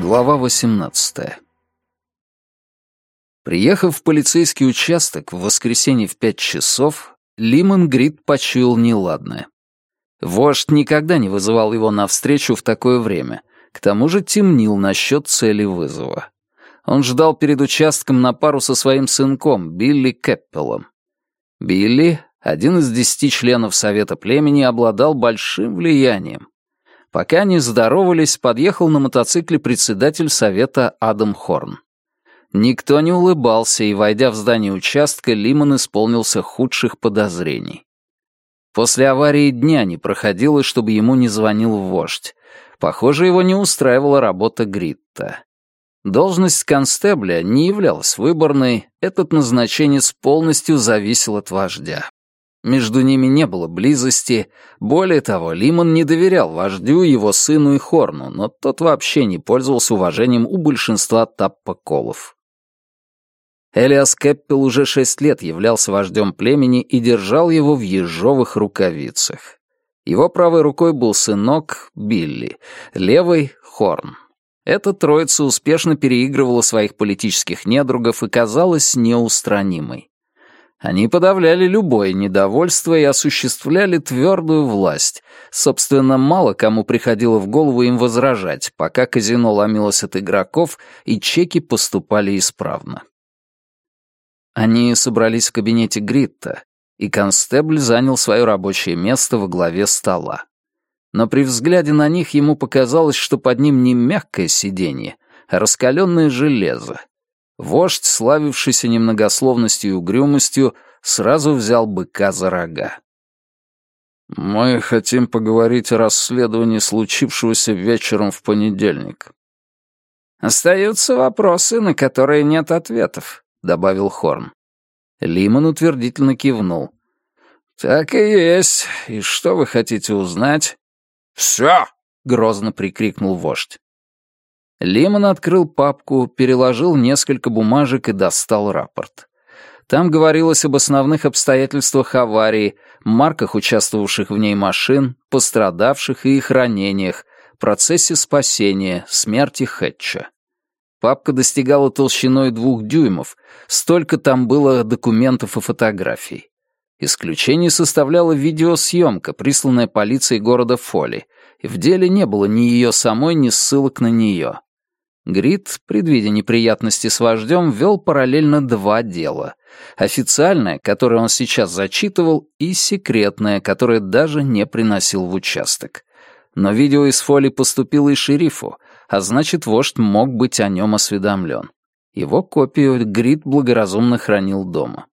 Глава 18 Приехав в полицейский участок в воскресенье в пять часов, Лимон Грид почуял неладное. Вождь никогда не вызывал его навстречу в такое время, к тому же темнил насчет цели вызова. Он ждал перед участком на пару со своим сынком, Билли Кэппелом. Билли, один из десяти членов Совета племени, обладал большим влиянием. Пока они здоровались, подъехал на мотоцикле председатель совета Адам Хорн. Никто не улыбался, и, войдя в здание участка, Лимон исполнился худших подозрений. После аварии дня не проходило, чтобы ему не звонил вождь. Похоже, его не устраивала работа Гритта. Должность констебля не являлась выборной, этот назначенец полностью зависел от вождя. Между ними не было близости, более того, Лимон не доверял вождю, его сыну и Хорну, но тот вообще не пользовался уважением у большинства таппоколов. Элиас Кэппел уже шесть лет являлся вождем племени и держал его в ежовых рукавицах. Его правой рукой был сынок Билли, левой — Хорн. Эта троица успешно переигрывала своих политических недругов и казалась неустранимой. Они подавляли любое недовольство и осуществляли твердую власть. Собственно, мало кому приходило в голову им возражать, пока казино ломилось от игроков и чеки поступали исправно. Они собрались в кабинете Гритта, и констебль занял свое рабочее место во главе стола. Но при взгляде на них ему показалось, что под ним не мягкое сиденье, а раскаленное железо, Вождь, славившийся немногословностью и угрюмостью, сразу взял быка за рога. «Мы хотим поговорить о расследовании случившегося вечером в понедельник». «Остаются вопросы, на которые нет ответов», — добавил Хорн. Лимон утвердительно кивнул. «Так и есть. И что вы хотите узнать?» «Все!» — грозно прикрикнул вождь. Лимон открыл папку, переложил несколько бумажек и достал рапорт. Там говорилось об основных обстоятельствах аварии, марках участвовавших в ней машин, пострадавших и их ранениях, процессе спасения, смерти Хэтча. Папка достигала толщиной двух дюймов, столько там было документов и фотографий. Исключение составляла видеосъемка, присланная полицией города Фоли, и в деле не было ни ее самой, ни ссылок на нее. Грит, предвидя неприятности с вождем, вел параллельно два дела. Официальное, которое он сейчас зачитывал, и секретное, которое даже не приносил в участок. Но видео из фоли поступило и шерифу, а значит, вождь мог быть о нем осведомлен. Его копию Грит благоразумно хранил дома.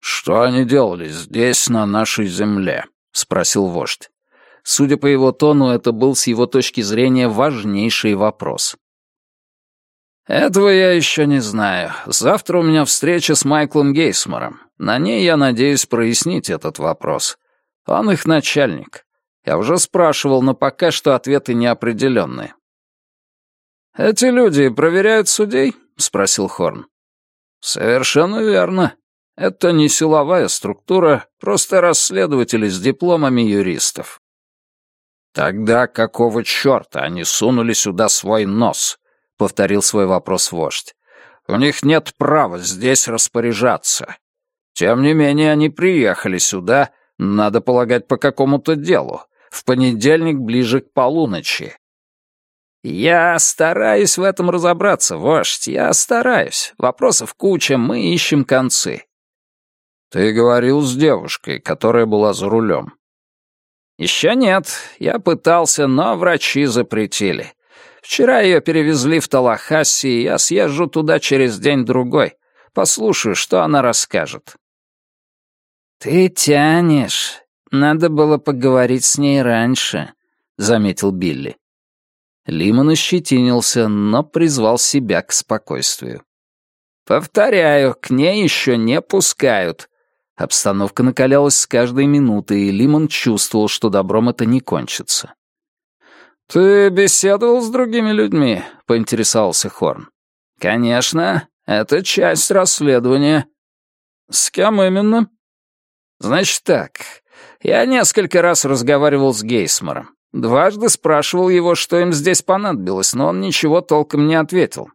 «Что они делали здесь, на нашей земле?» — спросил вождь. Судя по его тону, это был с его точки зрения важнейший вопрос. «Этого я еще не знаю. Завтра у меня встреча с Майклом Гейсмором. На ней я надеюсь прояснить этот вопрос. Он их начальник. Я уже спрашивал, но пока что ответы неопределенные». «Эти люди проверяют судей?» — спросил Хорн. «Совершенно верно. Это не силовая структура, просто расследователи с дипломами юристов». «Тогда какого черта они сунули сюда свой нос?» — повторил свой вопрос вождь. «У них нет права здесь распоряжаться. Тем не менее, они приехали сюда, надо полагать, по какому-то делу, в понедельник ближе к полуночи. «Я стараюсь в этом разобраться, вождь, я стараюсь. Вопросов куча, мы ищем концы». «Ты говорил с девушкой, которая была за рулем». «Еще нет. Я пытался, но врачи запретили. Вчера ее перевезли в Талахасси, и я съезжу туда через день-другой. Послушаю, что она расскажет». «Ты тянешь. Надо было поговорить с ней раньше», — заметил Билли. Лимон ощетинился, но призвал себя к спокойствию. «Повторяю, к ней еще не пускают». Обстановка накалялась с каждой минутой, и Лимон чувствовал, что добром это не кончится. «Ты беседовал с другими людьми?» — поинтересовался Хорн. «Конечно, это часть расследования». «С кем именно?» «Значит так, я несколько раз разговаривал с Гейсмором. Дважды спрашивал его, что им здесь понадобилось, но он ничего толком не ответил.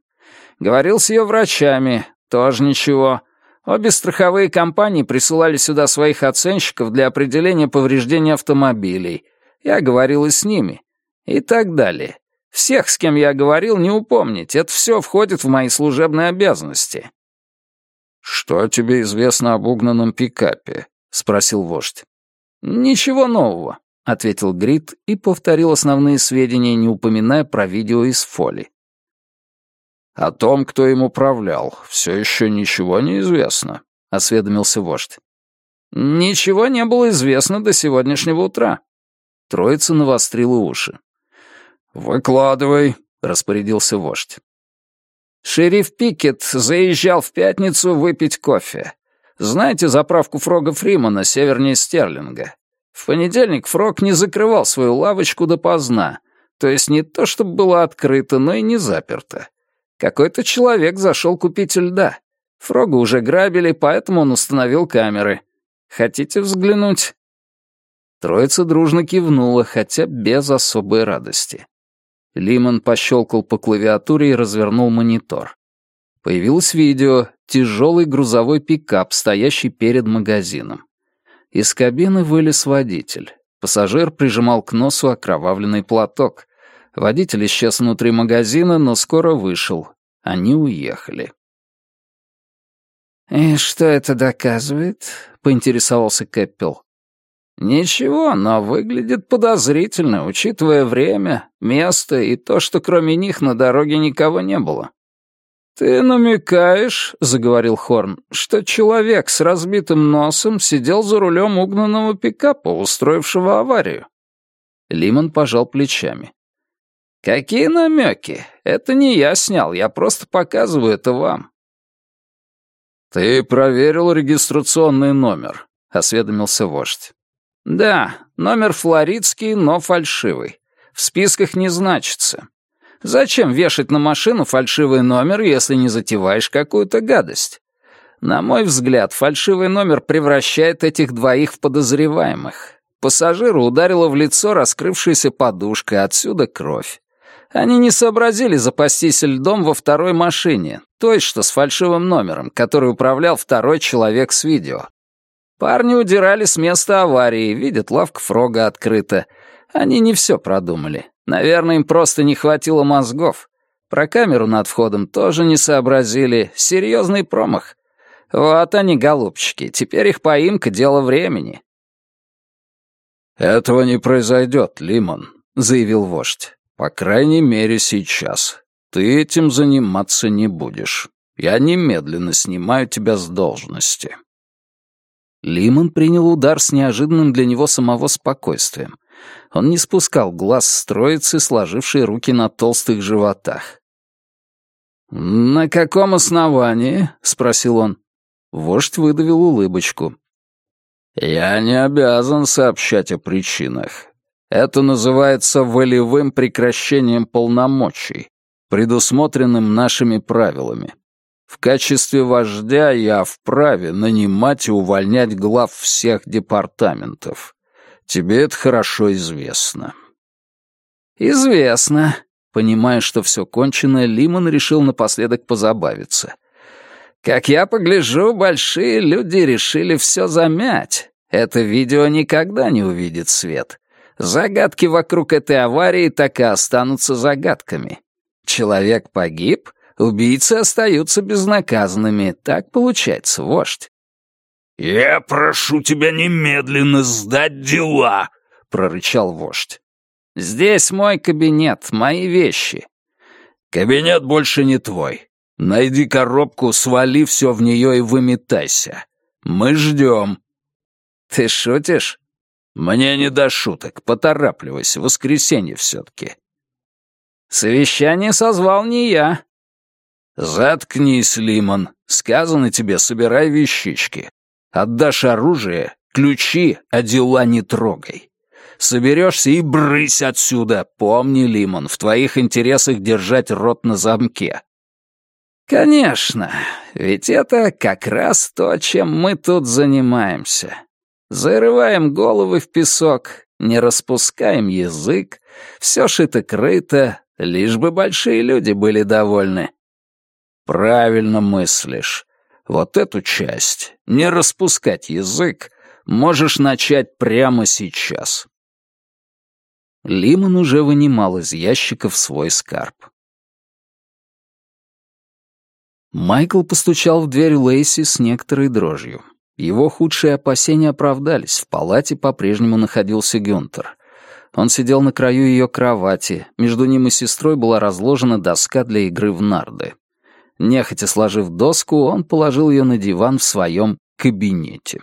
Говорил с ее врачами, тоже ничего. Обе страховые компании присылали сюда своих оценщиков для определения повреждений автомобилей. Я говорил и с ними. И так далее. Всех, с кем я говорил, не упомнить. Это все входит в мои служебные обязанности. «Что тебе известно об угнанном пикапе?» — спросил вождь. «Ничего нового», — ответил Грит и повторил основные сведения, не упоминая про видео из Фоли. «О том, кто им управлял, все еще ничего не известно», — осведомился вождь. «Ничего не было известно до сегодняшнего утра». Троица навострила уши. «Выкладывай», — распорядился вождь. Шериф Пикет заезжал в пятницу выпить кофе. Знаете заправку Фрога Фримана севернее Стерлинга? В понедельник Фрог не закрывал свою лавочку допоздна, то есть не то чтобы было открыто, но и не заперто. Какой-то человек зашел купить льда. Фрога уже грабили, поэтому он установил камеры. Хотите взглянуть?» Троица дружно кивнула, хотя без особой радости. Лимон пощелкал по клавиатуре и развернул монитор. Появилось видео, тяжелый грузовой пикап, стоящий перед магазином. Из кабины вылез водитель. Пассажир прижимал к носу окровавленный платок. Водитель исчез внутри магазина, но скоро вышел. Они уехали. «И что это доказывает?» — поинтересовался Кэппел. «Ничего, но выглядит подозрительно, учитывая время, место и то, что кроме них на дороге никого не было». «Ты намекаешь, — заговорил Хорн, — что человек с разбитым носом сидел за рулем угнанного пикапа, устроившего аварию?» Лимон пожал плечами. «Какие намеки? Это не я снял, я просто показываю это вам». «Ты проверил регистрационный номер?» — осведомился вождь. «Да, номер флоридский, но фальшивый. В списках не значится. Зачем вешать на машину фальшивый номер, если не затеваешь какую-то гадость? На мой взгляд, фальшивый номер превращает этих двоих в подозреваемых. Пассажиру ударила в лицо раскрывшаяся подушка, отсюда кровь. Они не сообразили запастись льдом во второй машине, той, что с фальшивым номером, который управлял второй человек с видео. Парни удирали с места аварии, видят, лавка Фрога открыта. Они не все продумали. Наверное, им просто не хватило мозгов. Про камеру над входом тоже не сообразили. Серьезный промах. Вот они, голубчики, теперь их поимка — дело времени. «Этого не произойдет, Лимон», — заявил вождь. По крайней мере, сейчас. Ты этим заниматься не будешь. Я немедленно снимаю тебя с должности». Лимон принял удар с неожиданным для него самого спокойствием. Он не спускал глаз с троицы, сложившей руки на толстых животах. «На каком основании?» — спросил он. Вождь выдавил улыбочку. «Я не обязан сообщать о причинах. Это называется волевым прекращением полномочий, предусмотренным нашими правилами. В качестве вождя я вправе нанимать и увольнять глав всех департаментов. Тебе это хорошо известно». «Известно». Понимая, что все кончено, Лимон решил напоследок позабавиться. «Как я погляжу, большие люди решили все замять. Это видео никогда не увидит свет. Загадки вокруг этой аварии так и останутся загадками. Человек погиб, убийцы остаются безнаказанными. Так получается, вождь. «Я прошу тебя немедленно сдать дела», — прорычал вождь. «Здесь мой кабинет, мои вещи». «Кабинет больше не твой. Найди коробку, свали все в нее и выметайся. Мы ждем». «Ты шутишь?» «Мне не до шуток, поторапливайся, воскресенье все-таки». «Совещание созвал не я». «Заткнись, Лимон. Сказано тебе, собирай вещички. Отдашь оружие, ключи, а дела не трогай. Соберешься и брысь отсюда. Помни, Лимон, в твоих интересах держать рот на замке». «Конечно, ведь это как раз то, чем мы тут занимаемся. Зарываем головы в песок, Не распускаем язык, все шито-крыто, лишь бы большие люди были довольны. Правильно мыслишь. Вот эту часть, не распускать язык, можешь начать прямо сейчас. Лимон уже вынимал из ящиков свой скарб. Майкл постучал в дверь Лейси с некоторой дрожью. Его худшие опасения оправдались, в палате по-прежнему находился Гюнтер. Он сидел на краю ее кровати, между ним и сестрой была разложена доска для игры в нарды. Нехотя сложив доску, он положил ее на диван в своем кабинете.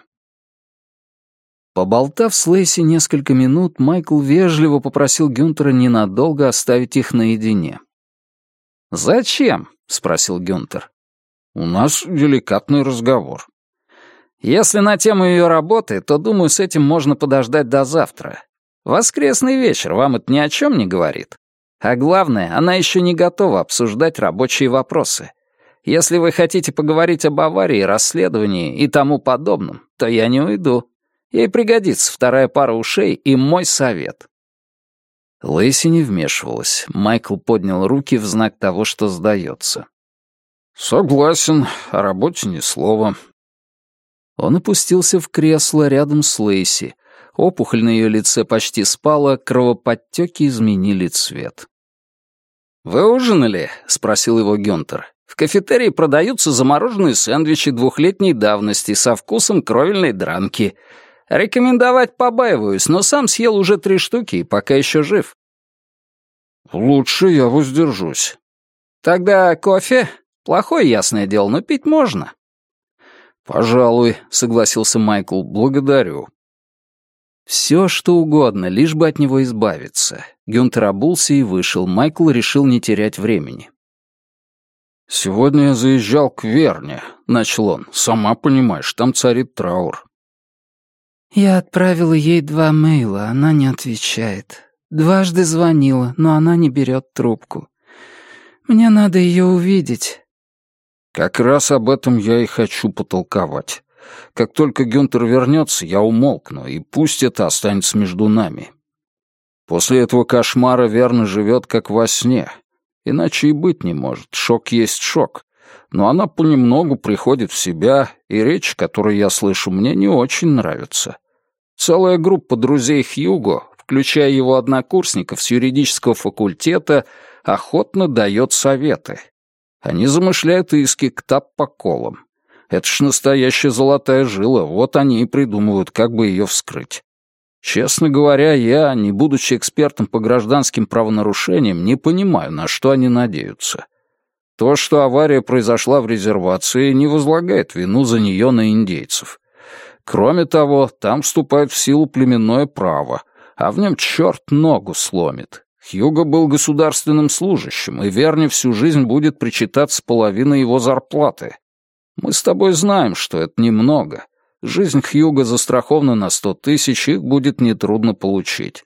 Поболтав с Лейси несколько минут, Майкл вежливо попросил Гюнтера ненадолго оставить их наедине. «Зачем?» — спросил Гюнтер. «У нас деликатный разговор». «Если на тему ее работы, то, думаю, с этим можно подождать до завтра. Воскресный вечер вам это ни о чем не говорит. А главное, она еще не готова обсуждать рабочие вопросы. Если вы хотите поговорить об аварии, расследовании и тому подобном, то я не уйду. Ей пригодится вторая пара ушей и мой совет». Лэйси не вмешивалась. Майкл поднял руки в знак того, что сдается. «Согласен, о работе ни слова». Он опустился в кресло рядом с Лэйси. Опухоль на ее лице почти спала, кровоподтеки изменили цвет. «Вы ужинали?» — спросил его Гюнтер. «В кафетерии продаются замороженные сэндвичи двухлетней давности со вкусом кровельной дранки. Рекомендовать побаиваюсь, но сам съел уже три штуки и пока еще жив. Лучше я воздержусь. Тогда кофе? Плохое, ясное дело, но пить можно. Пожалуй, согласился Майкл, благодарю. Все, что угодно, лишь бы от него избавиться. Гюнтер обулся и вышел. Майкл решил не терять времени. «Сегодня я заезжал к Верне», — начал он. «Сама понимаешь, там царит траур. Я отправила ей два мейла, она не отвечает. Дважды звонила, но она не берет трубку. Мне надо ее увидеть. Как раз об этом я и хочу потолковать. Как только Гюнтер вернется, я умолкну, и пусть это останется между нами. После этого кошмара верно живет как во сне. Иначе и быть не может. Шок есть шок. Но она понемногу приходит в себя, и речь, которую я слышу, мне не очень нравится. Целая группа друзей Хьюго, включая его однокурсников с юридического факультета, охотно дает советы. Они замышляют иски к таппоколам. Это ж настоящая золотая жила, вот они и придумывают, как бы ее вскрыть. Честно говоря, я, не будучи экспертом по гражданским правонарушениям, не понимаю, на что они надеются. То, что авария произошла в резервации, не возлагает вину за нее на индейцев. Кроме того, там вступает в силу племенное право, а в нем черт ногу сломит. Хьюго был государственным служащим, и Верне всю жизнь будет причитаться половина его зарплаты. Мы с тобой знаем, что это немного. Жизнь Хьюга застрахована на сто тысяч, их будет нетрудно получить.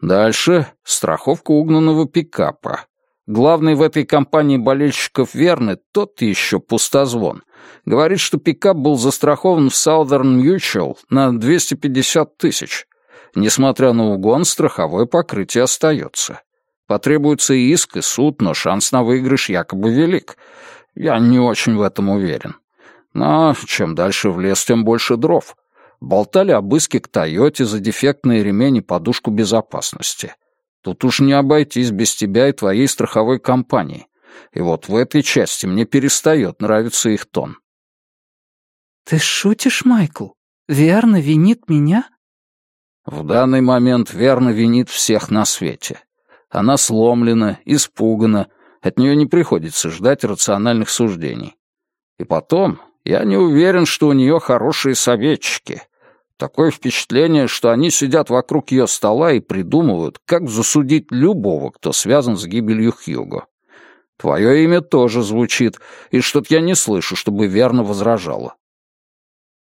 Дальше страховка угнанного пикапа. Главный в этой компании болельщиков Верны тот еще пустозвон. Говорит, что пикап был застрахован в Southern Mutual на 250 тысяч. Несмотря на угон, страховое покрытие остается. Потребуется иск и суд, но шанс на выигрыш якобы велик. Я не очень в этом уверен. Но чем дальше в лес, тем больше дров. Болтали об иске к Тойоте за дефектные ремень и подушку безопасности. Тут уж не обойтись без тебя и твоей страховой компании. И вот в этой части мне перестает нравиться их тон. «Ты шутишь, Майкл? Верно винит меня?» В данный момент верно винит всех на свете. Она сломлена, испугана, от нее не приходится ждать рациональных суждений. И потом, я не уверен, что у нее хорошие советчики. Такое впечатление, что они сидят вокруг ее стола и придумывают, как засудить любого, кто связан с гибелью Хьюго. Твое имя тоже звучит, и что-то я не слышу, чтобы верно возражала.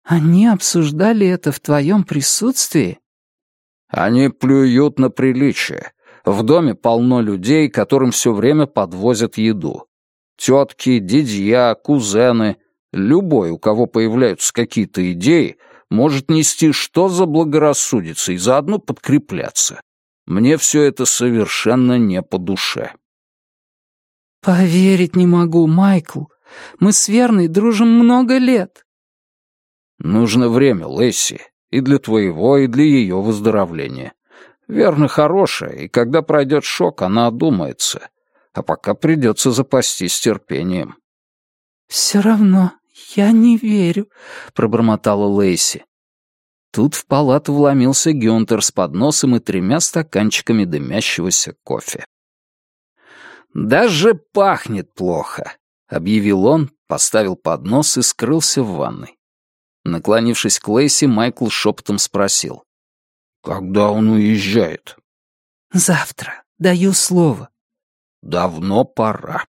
Они обсуждали это в твоем присутствии? Они плюют на приличие. В доме полно людей, которым все время подвозят еду. Тетки, дядья, кузены. Любой, у кого появляются какие-то идеи, может нести что заблагорассудится и заодно подкрепляться. Мне все это совершенно не по душе. «Поверить не могу, Майкл. Мы с Верной дружим много лет». «Нужно время, Лесси, и для твоего, и для ее выздоровления. Верно хорошая, и когда пройдет шок, она одумается. А пока придется запастись терпением». «Все равно я не верю», — пробормотала Лейси. Тут в палату вломился Гюнтер с подносом и тремя стаканчиками дымящегося кофе. «Даже пахнет плохо», — объявил он, поставил поднос и скрылся в ванной. Наклонившись к Лейси, Майкл шепотом спросил. «Когда он уезжает?» «Завтра. Даю слово». «Давно пора».